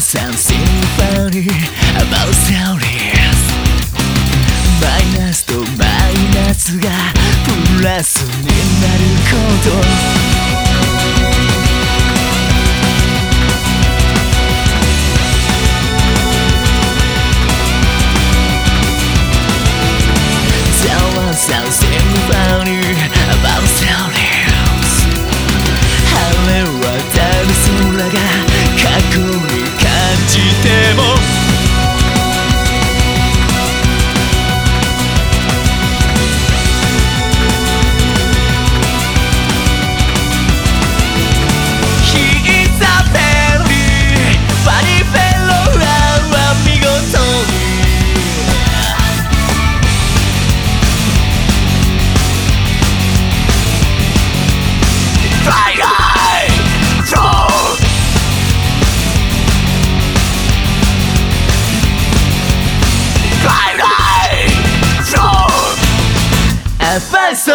something funny about stories マイナスとマイナスがプラスになること falso